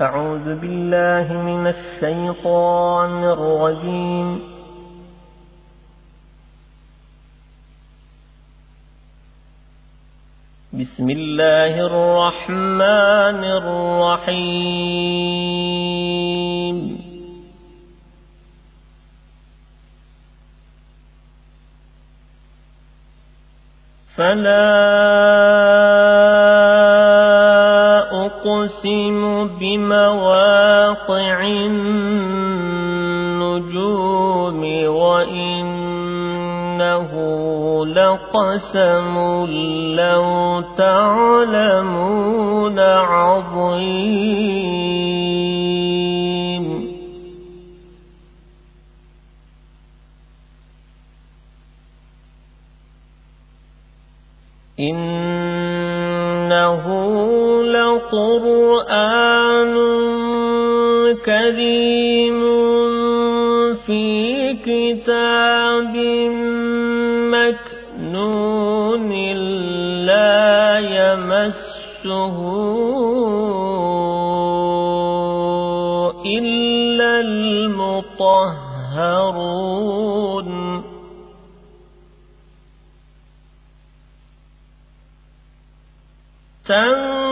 أعوذ بالله من الشيطان الرجيم. بسم الله الرحمن الرحيم. فلا أقسم بمواقع النجوم وإنه لقسم لو تعلمون عظيم. إنه لقرآن كريم في كتاب مكنون لا يمسه إلا المطهرون. تنزيل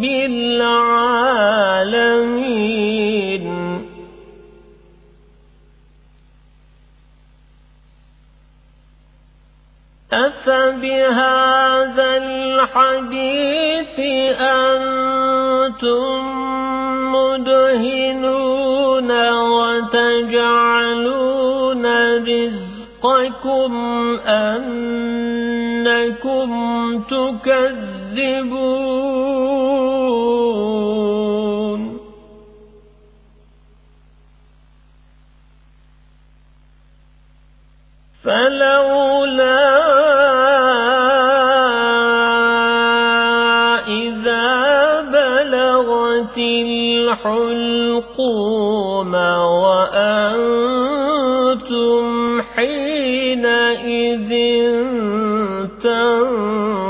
رب العالمين أفبهذا الحديث أنتم مدهنون وتجعلون رزقكم أنكم تكذبون. فلولا إذا بلغت الحلقوم وأنتم حينئذ تنظرون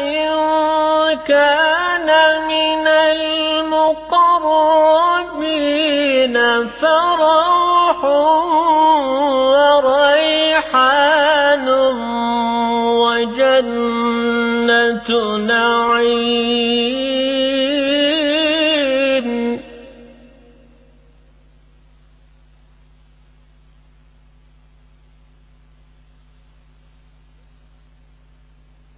إن كان من المقربين فروح وريحان وجنة نعيم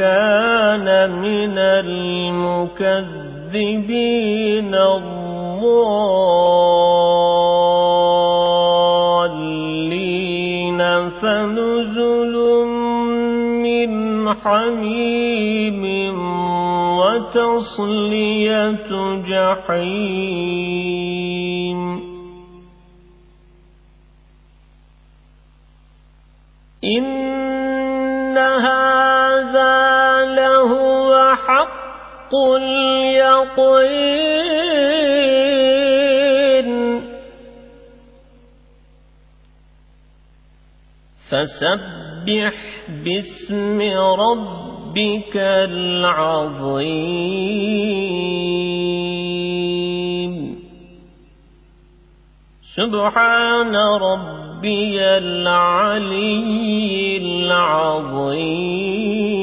كان من المكذبين الضالين فنزل من حميم وتصلية جحيم. إن حق اليقين. فسبح باسم ربك العظيم. سبحان ربي العلي العظيم.